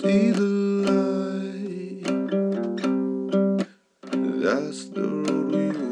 see the light. That's the road we walk.